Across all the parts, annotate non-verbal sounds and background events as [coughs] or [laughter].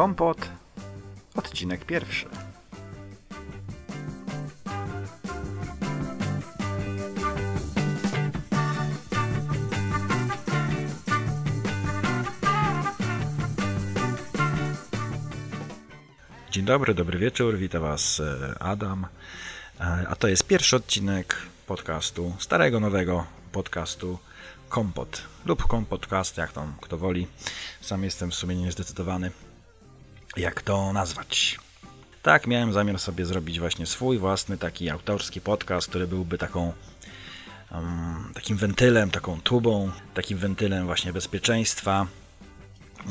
Kompot, odcinek pierwszy. Dzień dobry, dobry wieczór, witam Was e, Adam. E, A to jest pierwszy odcinek podcastu, starego, nowego podcastu Kompot lub Kompodcast, jak tam kto woli. Sam jestem w sumie niezdecydowany, jak to nazwać. Tak, miałem zamiar sobie zrobić właśnie swój własny taki autorski podcast, który byłby taką um, takim wentylem, taką tubą, takim wentylem właśnie bezpieczeństwa.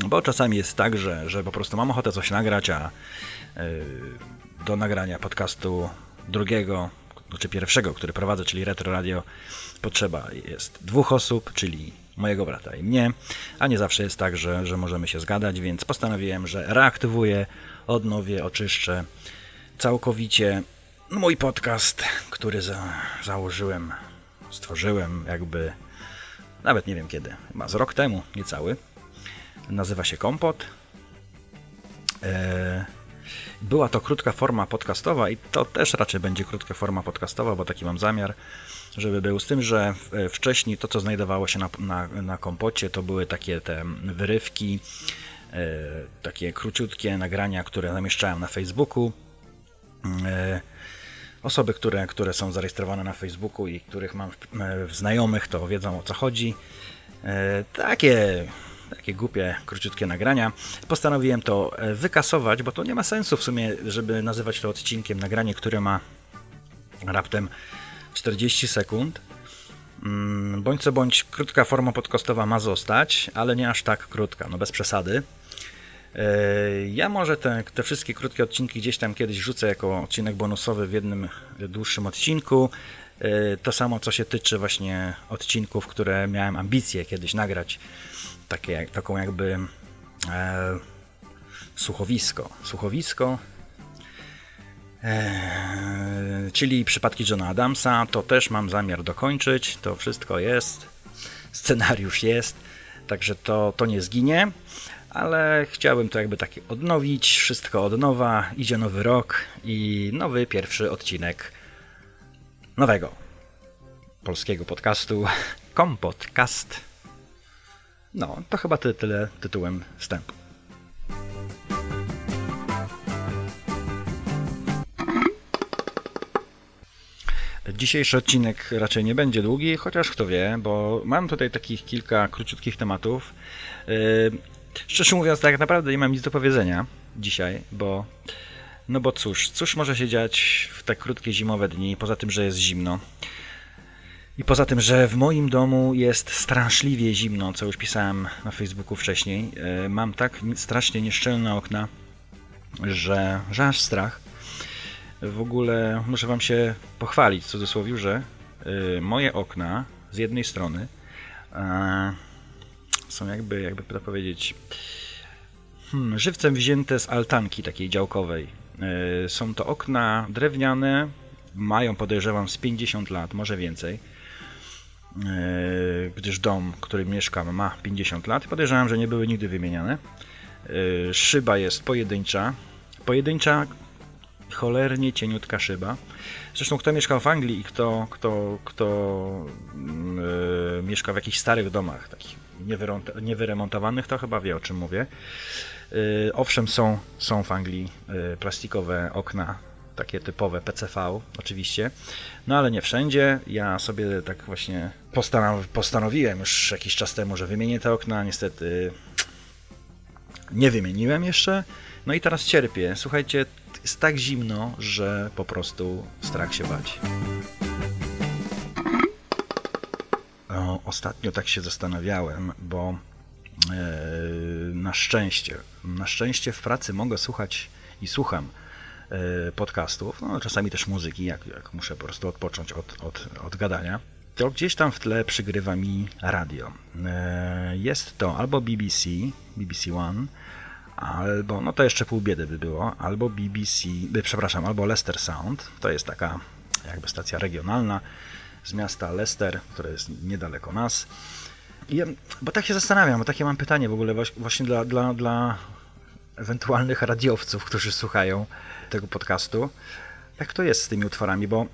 Bo czasami jest tak, że, że po prostu mam ochotę coś nagrać, a yy, do nagrania podcastu drugiego, czy pierwszego, który prowadzę, czyli Retro Radio, potrzeba jest dwóch osób, czyli mojego brata i mnie, a nie zawsze jest tak, że, że możemy się zgadać, więc postanowiłem, że reaktywuję, odnowię, oczyszczę całkowicie mój podcast, który za, założyłem, stworzyłem jakby, nawet nie wiem kiedy, chyba z rok temu, niecały. Nazywa się Kompot. Eee, była to krótka forma podcastowa i to też raczej będzie krótka forma podcastowa, bo taki mam zamiar, żeby był. Z tym, że wcześniej to, co znajdowało się na, na, na kompocie, to były takie te wyrywki, e, takie króciutkie nagrania, które zamieszczałem na Facebooku. E, osoby, które, które są zarejestrowane na Facebooku i których mam w znajomych, to wiedzą o co chodzi. E, takie takie głupie, króciutkie nagrania. Postanowiłem to wykasować, bo to nie ma sensu w sumie, żeby nazywać to odcinkiem nagranie, które ma raptem 40 sekund. Bądź co bądź krótka forma podcastowa ma zostać, ale nie aż tak krótka, no bez przesady. Ja może te, te wszystkie krótkie odcinki gdzieś tam kiedyś rzucę jako odcinek bonusowy w jednym dłuższym odcinku. To samo, co się tyczy właśnie odcinków, które miałem ambicje kiedyś nagrać takie, taką jakby e, słuchowisko. Słuchowisko, e, czyli przypadki Johna Adamsa, to też mam zamiar dokończyć. To wszystko jest, scenariusz jest, także to, to nie zginie. Ale chciałbym to jakby takie odnowić, wszystko od nowa, idzie nowy rok i nowy pierwszy odcinek nowego polskiego podcastu Kompodcast. No, to chyba ty, tyle tytułem wstępu. Dzisiejszy odcinek raczej nie będzie długi, chociaż kto wie, bo mam tutaj takich kilka króciutkich tematów. Yy, szczerze mówiąc, tak naprawdę nie mam nic do powiedzenia dzisiaj, bo no bo cóż, cóż może się dziać w te krótkie zimowe dni, poza tym, że jest zimno. I poza tym, że w moim domu jest straszliwie zimno, co już pisałem na Facebooku wcześniej. Mam tak strasznie nieszczelne okna, że, że aż strach. W ogóle muszę Wam się pochwalić w cudzysłowie, że moje okna z jednej strony są jakby, jakby to powiedzieć, hmm, żywcem wzięte z altanki takiej działkowej. Są to okna drewniane, mają podejrzewam z 50 lat, może więcej gdyż dom, w którym mieszkam ma 50 lat. Podejrzewam, że nie były nigdy wymieniane. Szyba jest pojedyncza. Pojedyncza, cholernie cieniutka szyba. Zresztą kto mieszkał w Anglii i kto, kto, kto yy, mieszka w jakichś starych domach, takich niewyremontowanych, to chyba wie o czym mówię. Yy, owszem, są, są w Anglii yy, plastikowe okna takie typowe PCV oczywiście, no ale nie wszędzie. Ja sobie tak właśnie postanow postanowiłem już jakiś czas temu, że wymienię te okna, niestety nie wymieniłem jeszcze, no i teraz cierpię. Słuchajcie, jest tak zimno, że po prostu strach się bać. O, ostatnio tak się zastanawiałem, bo e, na szczęście, na szczęście w pracy mogę słuchać i słucham podcastów, no czasami też muzyki, jak, jak muszę po prostu odpocząć od, od, od gadania, to gdzieś tam w tle przygrywa mi radio. Jest to albo BBC, BBC One, albo, no to jeszcze pół biedy by było, albo BBC, przepraszam, albo Leicester Sound, to jest taka jakby stacja regionalna z miasta Leicester, które jest niedaleko nas. Ja, bo tak się zastanawiam, bo takie mam pytanie w ogóle właśnie dla, dla, dla ewentualnych radiowców, którzy słuchają tego podcastu, jak to jest z tymi utworami, bo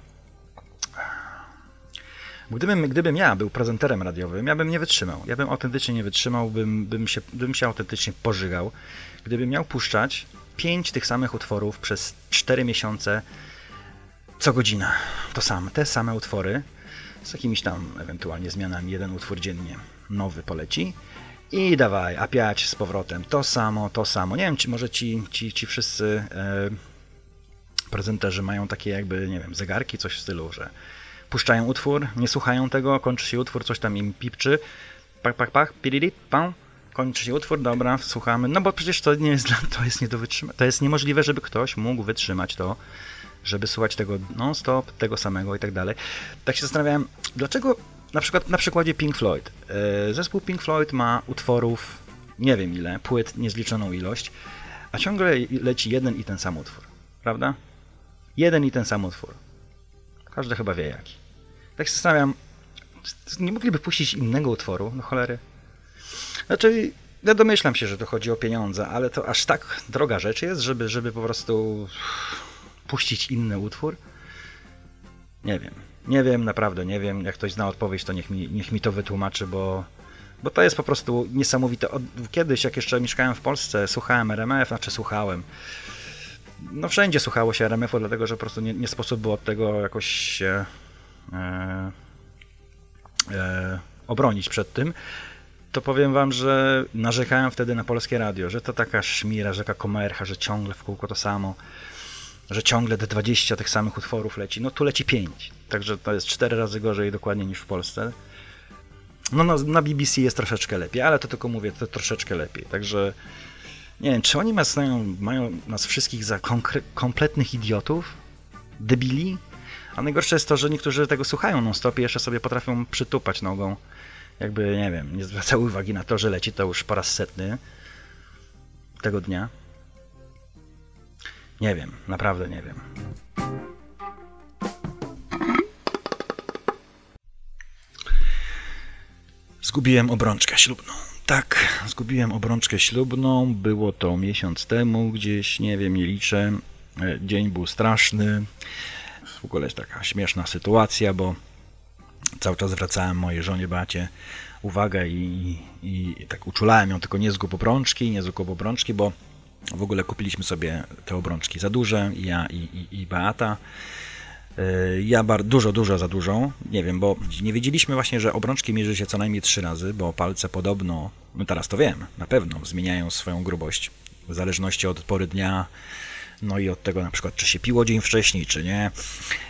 Gdybym, gdybym ja był prezenterem radiowym, ja bym nie wytrzymał. Ja bym autentycznie nie wytrzymał, bym, bym, się, bym się autentycznie pożygał. Gdybym miał puszczać pięć tych samych utworów przez cztery miesiące co godzina. To same, te same utwory z jakimiś tam ewentualnie zmianami. Jeden utwór dziennie nowy poleci i dawaj, a piać z powrotem. To samo, to samo. Nie wiem, czy może ci, ci, ci wszyscy e, prezenterzy mają takie jakby, nie wiem, zegarki, coś w stylu, że puszczają utwór, nie słuchają tego, kończy się utwór, coś tam im pipczy, pak, pak, pak, piriri, pam, kończy się utwór, dobra, słuchamy, no bo przecież to nie jest, to jest nie do wytrzymania, to jest niemożliwe, żeby ktoś mógł wytrzymać to, żeby słuchać tego non-stop, tego samego i tak dalej. Tak się zastanawiałem, dlaczego na przykład na przykładzie Pink Floyd. E, zespół Pink Floyd ma utworów, nie wiem ile, płyt niezliczoną ilość, a ciągle leci jeden i ten sam utwór, prawda? Jeden i ten sam utwór. Każdy chyba wie jaki. Tak się zastanawiam, nie mogliby puścić innego utworu, no cholery. Znaczy, ja domyślam się, że to chodzi o pieniądze, ale to aż tak droga rzecz jest, żeby, żeby po prostu puścić inny utwór? Nie wiem. Nie wiem, naprawdę nie wiem. Jak ktoś zna odpowiedź, to niech mi, niech mi to wytłumaczy, bo, bo to jest po prostu niesamowite. Od, kiedyś, jak jeszcze mieszkałem w Polsce, słuchałem RMF, znaczy słuchałem no wszędzie słuchało się RMF-u, dlatego że po prostu nie, nie sposób było od tego jakoś się e, e, obronić przed tym, to powiem wam, że narzekałem wtedy na polskie radio, że to taka szmira, rzeka komercha, że ciągle w kółko to samo, że ciągle te 20 tych samych utworów leci. No tu leci 5, także to jest 4 razy gorzej dokładnie niż w Polsce. No, no na BBC jest troszeczkę lepiej, ale to tylko mówię, to troszeczkę lepiej, także nie wiem, czy oni nas mają, nas wszystkich za kompletnych idiotów? Debili? A najgorsze jest to, że niektórzy tego słuchają non-stop i jeszcze sobie potrafią przytupać nogą. Jakby, nie wiem, nie zwracały uwagi na to, że leci to już po raz setny tego dnia. Nie wiem, naprawdę nie wiem. Zgubiłem obrączkę ślubną. Tak, zgubiłem obrączkę ślubną. Było to miesiąc temu, gdzieś, nie wiem, nie liczę. E, dzień był straszny. W ogóle jest taka śmieszna sytuacja, bo cały czas zwracałem mojej żonie Bacie uwagę i, i tak uczulałem ją, tylko nie zgub obrączki, nie zgub obrączki, bo w ogóle kupiliśmy sobie te obrączki za duże, ja i, i, i Beata. E, ja bar dużo, dużo za dużą. Nie wiem, bo nie wiedzieliśmy właśnie, że obrączki mierzy się co najmniej trzy razy, bo palce podobno, no teraz to wiem, na pewno zmieniają swoją grubość w zależności od pory dnia, no i od tego na przykład, czy się piło dzień wcześniej, czy nie.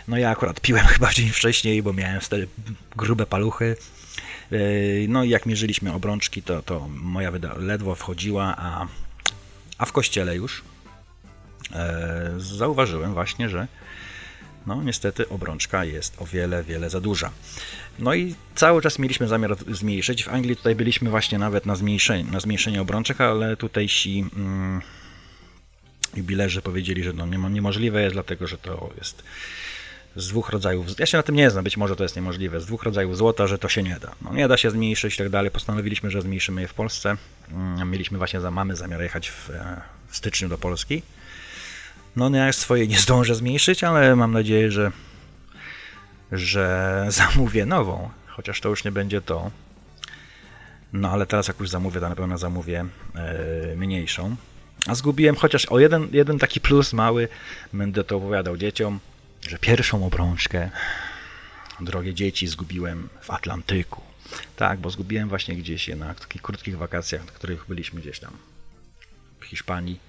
No ja akurat piłem [laughs] chyba dzień wcześniej, bo miałem wtedy grube paluchy. E, no i jak mierzyliśmy obrączki, to, to moja ledwo wchodziła, a, a w kościele już e, zauważyłem właśnie, że no niestety obrączka jest o wiele, wiele za duża. No i cały czas mieliśmy zamiar zmniejszyć. W Anglii tutaj byliśmy właśnie nawet na zmniejszenie, na zmniejszenie obrączek, ale tutejsi mm, jubilerzy powiedzieli, że no niemożliwe jest, dlatego że to jest z dwóch rodzajów, ja się na tym nie znam, być może to jest niemożliwe, z dwóch rodzajów złota, że to się nie da. No nie da się zmniejszyć i tak dalej. Postanowiliśmy, że zmniejszymy je w Polsce. Mm, mieliśmy właśnie, za, mamy zamiar jechać w, e, w styczniu do Polski. No ja swoje nie zdążę zmniejszyć, ale mam nadzieję, że, że [laughs] zamówię nową, chociaż to już nie będzie to. No ale teraz jak już zamówię, to na pewno zamówię yy, mniejszą. A zgubiłem chociaż o jeden, jeden taki plus mały, będę to opowiadał dzieciom, że pierwszą obrączkę, drogie dzieci, zgubiłem w Atlantyku. Tak, bo zgubiłem właśnie gdzieś je na takich krótkich wakacjach, na których byliśmy gdzieś tam w Hiszpanii.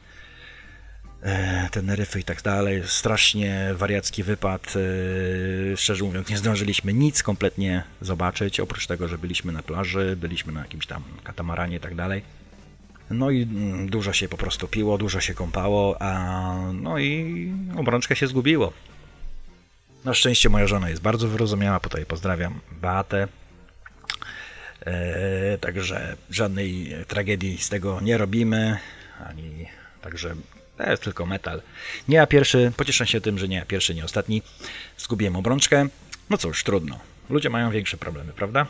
E, Teneryfy i tak dalej. Strasznie wariacki wypad. E, szczerze mówiąc, nie zdążyliśmy nic kompletnie zobaczyć, oprócz tego, że byliśmy na plaży, byliśmy na jakimś tam katamaranie i tak dalej. No i mm, dużo się po prostu piło, dużo się kąpało, a no i obrączkę się zgubiło. Na szczęście moja żona jest bardzo wyrozumiała, tutaj pozdrawiam Beatę. E, także żadnej tragedii z tego nie robimy, ani także to jest tylko metal. Nie ja pierwszy, pocieszę się tym, że nie ja pierwszy, nie ostatni. Zgubiłem obrączkę. No cóż, trudno. Ludzie mają większe problemy, prawda?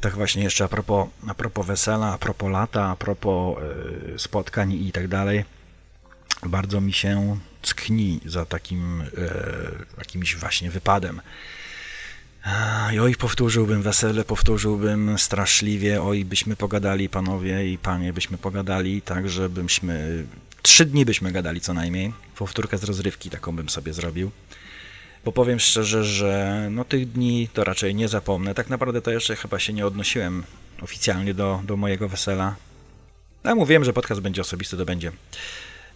Tak właśnie jeszcze a propos, a propos wesela, a propos lata, a propos y, spotkań i tak dalej. Bardzo mi się tkni za takim y, jakimś właśnie wypadem. I oj, powtórzyłbym wesele, powtórzyłbym straszliwie, oj, byśmy pogadali, panowie i panie, byśmy pogadali, tak, żebyśmy, trzy dni byśmy gadali co najmniej, powtórkę z rozrywki taką bym sobie zrobił, bo powiem szczerze, że no tych dni to raczej nie zapomnę, tak naprawdę to jeszcze chyba się nie odnosiłem oficjalnie do, do mojego wesela, ja mówiłem, że podcast będzie osobisty, to będzie.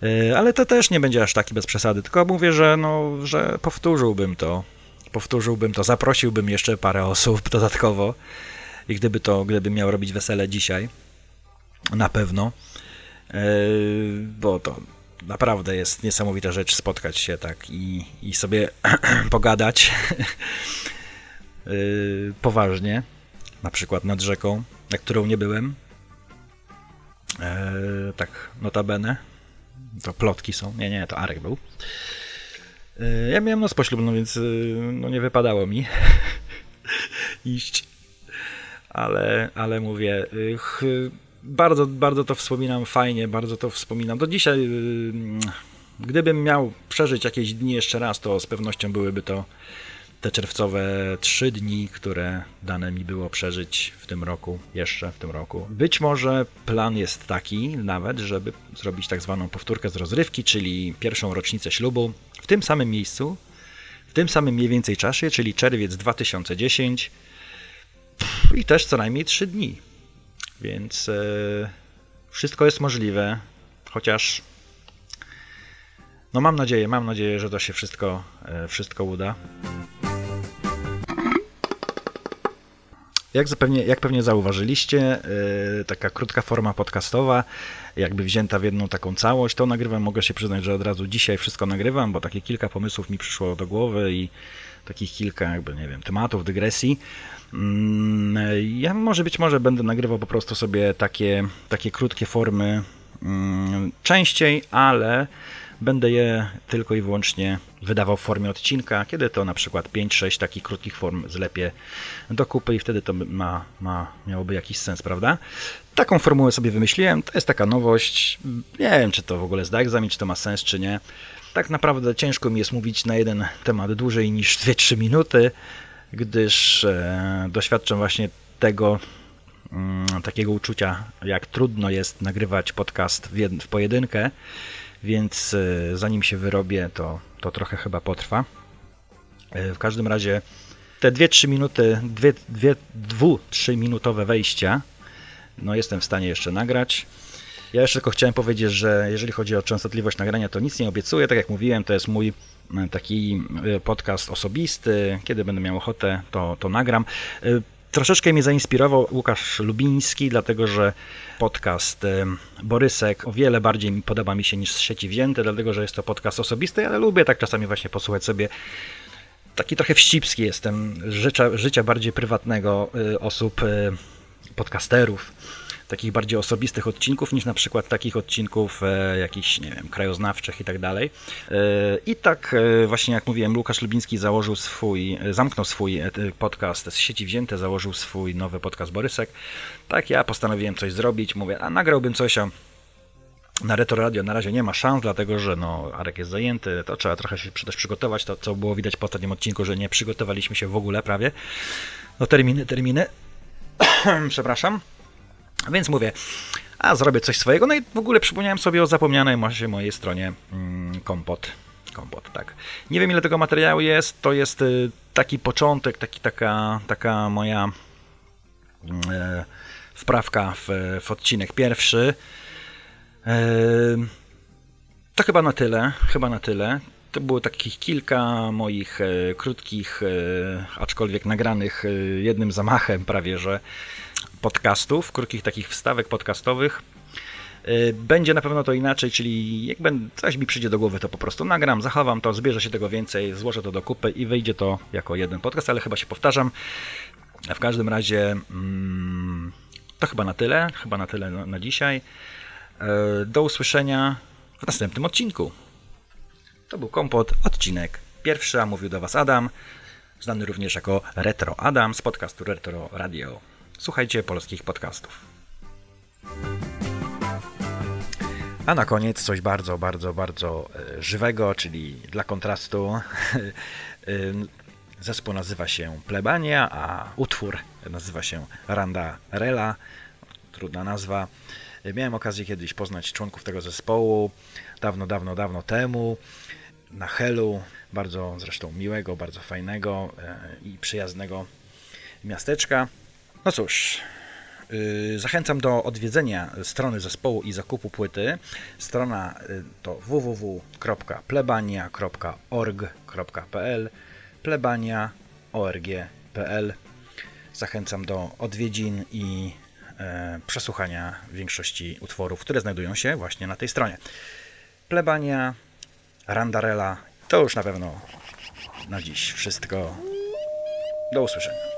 E, ale to też nie będzie aż taki bez przesady, tylko mówię, że, no, że powtórzyłbym to powtórzyłbym to, zaprosiłbym jeszcze parę osób [laughs] dodatkowo. I gdyby to, gdybym miał robić wesele dzisiaj, na pewno, e, bo to naprawdę jest niesamowita rzecz spotkać się tak i, i sobie [clears throat] pogadać. [laughs] E, poważnie, na przykład nad rzeką, na którą nie byłem, e, tak notabene, to plotki są, nie, nie, to Arek był, ja miałem noc poślubną, więc e, no nie wypadało mi [laughs] iść. Ale, ale mówię, e, bardzo, bardzo to wspominam fajnie, bardzo to wspominam. Do dzisiaj, gdybym miał przeżyć jakieś dni jeszcze raz, to z pewnością byłyby to te czerwcowe trzy dni, które dane mi było przeżyć w tym roku, jeszcze w tym roku. Być może plan jest taki nawet, żeby zrobić tak zwaną powtórkę z rozrywki, czyli pierwszą rocznicę ślubu w tym samym miejscu, w tym samym mniej więcej czasie, czyli czerwiec 2010 i też co najmniej trzy dni. Więc e, wszystko jest możliwe, chociaż no mam nadzieję, mam nadzieję, że to się wszystko, e, wszystko uda. Jak, zapewnie, jak pewnie zauważyliście, yy, taka krótka forma podcastowa, jakby wzięta w jedną taką całość, to nagrywam, mogę się przyznać, że od razu dzisiaj wszystko nagrywam, bo takie kilka pomysłów mi przyszło do głowy i takich kilka jakby, nie wiem, tematów, dygresji. Yy, ja może być może będę nagrywał po prostu sobie takie, takie krótkie formy yy, częściej, ale Będę je tylko i wyłącznie wydawał w formie odcinka, kiedy to na przykład 5-6 takich krótkich form zlepię do kupy i wtedy to ma, ma, miałoby jakiś sens, prawda? Taką formułę sobie wymyśliłem, to jest taka nowość. Nie wiem, czy to w ogóle zda egzamin, czy to ma sens, czy nie. Tak naprawdę ciężko mi jest mówić na jeden temat dłużej niż 2-3 minuty, gdyż e, doświadczam właśnie tego, mm, takiego uczucia, jak trudno jest nagrywać podcast w, jed- w pojedynkę więc e, zanim się wyrobię, to, to trochę chyba potrwa. E, w każdym razie te 2-3 minuty, 2-3 minutowe wejścia, no jestem w stanie jeszcze nagrać. Ja jeszcze tylko chciałem powiedzieć, że jeżeli chodzi o częstotliwość nagrania, to nic nie obiecuję. Tak jak mówiłem, to jest mój taki e, podcast osobisty. Kiedy będę miał ochotę, to, to nagram. Troszeczkę mnie zainspirował Łukasz Lubiński, dlatego że podcast Borysek o wiele bardziej podoba mi się niż z sieci wzięty, dlatego że jest to podcast osobisty, ale lubię tak czasami właśnie posłuchać sobie. Taki trochę wścibski jestem życia, życia bardziej prywatnego y, osób, y, podcasterów takich bardziej osobistych odcinków niż na przykład takich odcinków e, jakichś, nie wiem, krajoznawczych i tak dalej. E, I tak e, właśnie jak mówiłem, Łukasz Lubiński założył swój, zamknął swój podcast z sieci wzięte, założył swój nowy podcast Borysek. Tak ja postanowiłem coś zrobić, mówię, a nagrałbym coś o na Retro Radio na razie nie ma szans, dlatego że no, Arek jest zajęty, to trzeba trochę się też przygotować, to co było widać po ostatnim odcinku, że nie przygotowaliśmy się w ogóle prawie. No terminy, terminy. [coughs] Przepraszam. Więc mówię, a zrobię coś swojego. No i w ogóle przypomniałem sobie o zapomnianej mojej stronie mm, kompot. Kompot, tak. Nie wiem ile tego materiału jest. To jest y, taki początek, taki, taka, taka moja e, wprawka w, w odcinek pierwszy. E, to chyba na tyle. Chyba na tyle. To było takich kilka moich e, krótkich, e, aczkolwiek nagranych e, jednym zamachem prawie, że podcastów, krótkich takich wstawek podcastowych. Będzie na pewno to inaczej, czyli jak coś mi przyjdzie do głowy, to po prostu nagram, zachowam to, zbierze się tego więcej, złożę to do kupy i wyjdzie to jako jeden podcast, ale chyba się powtarzam. W każdym razie mm, to chyba na tyle, chyba na tyle na, dzisiaj. Do usłyszenia w następnym odcinku. To był Kompot, odcinek pierwszy, a mówił do Was Adam, znany również jako Retro Adam z podcastu Retro Radio. Słuchajcie polskich podcastów. A na koniec coś bardzo, bardzo, bardzo e, żywego, czyli dla kontrastu. [laughs] Zespół nazywa się Plebania, a utwór nazywa się Randa Rela. Trudna nazwa. Miałem okazję kiedyś poznać członków tego zespołu dawno, dawno, dawno temu na Helu. Bardzo zresztą miłego, bardzo fajnego e, i przyjaznego miasteczka. No cóż, yy, zachęcam do odwiedzenia strony zespołu i zakupu płyty. Strona yy, to www.plebania.org.pl plebania.org.pl Zachęcam do odwiedzin i e, przesłuchania większości utworów, które znajdują się właśnie na tej stronie. Plebania, Randarella, to już na pewno na dziś wszystko. Do usłyszenia.